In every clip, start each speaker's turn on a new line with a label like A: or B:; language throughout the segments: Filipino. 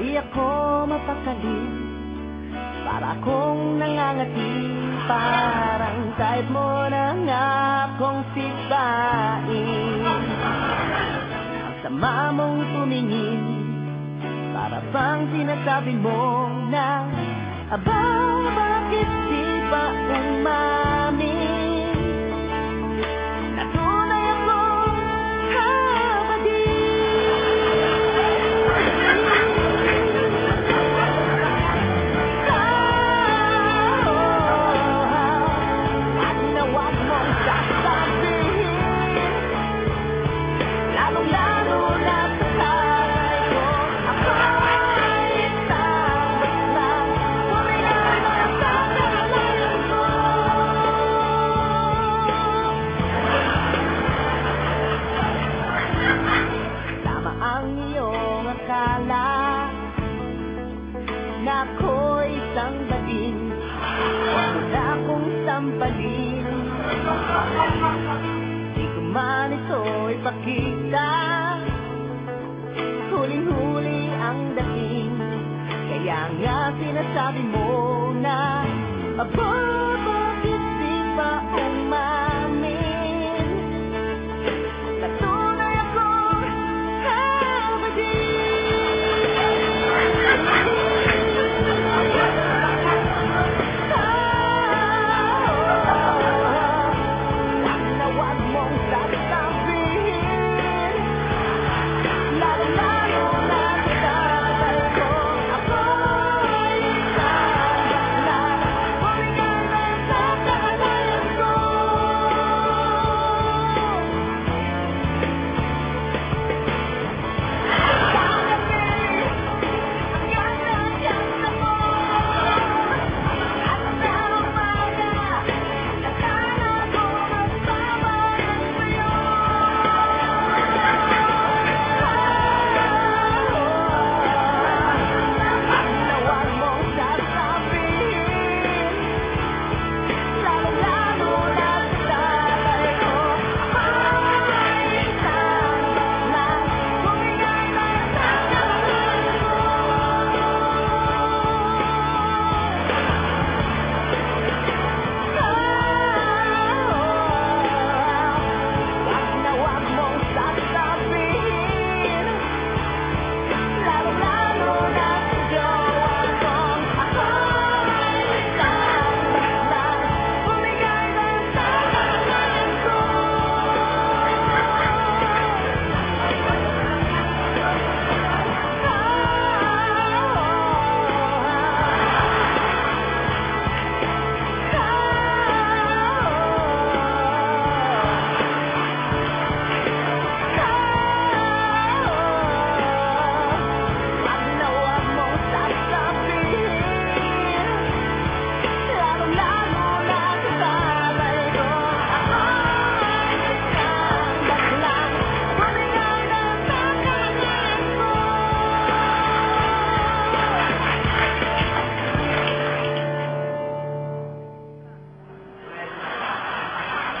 A: Di ako mapakalim Para akong nangangati. Parang type mo na nga akong sipain Ang sama mong tumingin. Para bang sinasabi mo na Aba, bakit di pa umain sinasabi mo na Aba,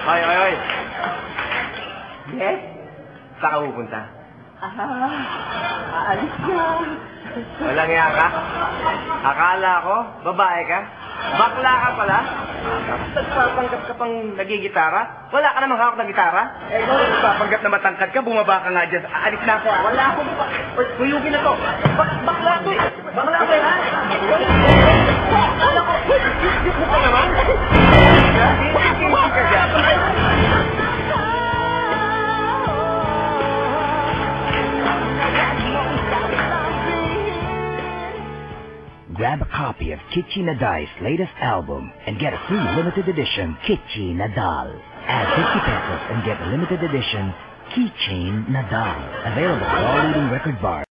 B: Hoy, hoy, hoy.
A: Yes?
B: Saan ka pupunta?
A: Ah, aalis na.
B: Walang yan ka? Akala ko, babae ka? Bakla ka pala? Nagpapanggap ka pang nagigitara? Wala ka namang hawak ng gitara? Eh, ikaw, nagpapanggap na matangkad ka, bumaba ka nga dyan. Alis na ako. Wala akong... Uy, Tuyugin na to. Bak bakla to eh. Bakla to eh, ha? Wala
C: Grab a copy of Kichi Nadai's latest album and get a free limited edition Kichi Nadal. Add 50 pesos and get a limited edition Keychain Nadal. Available at all leading record bars.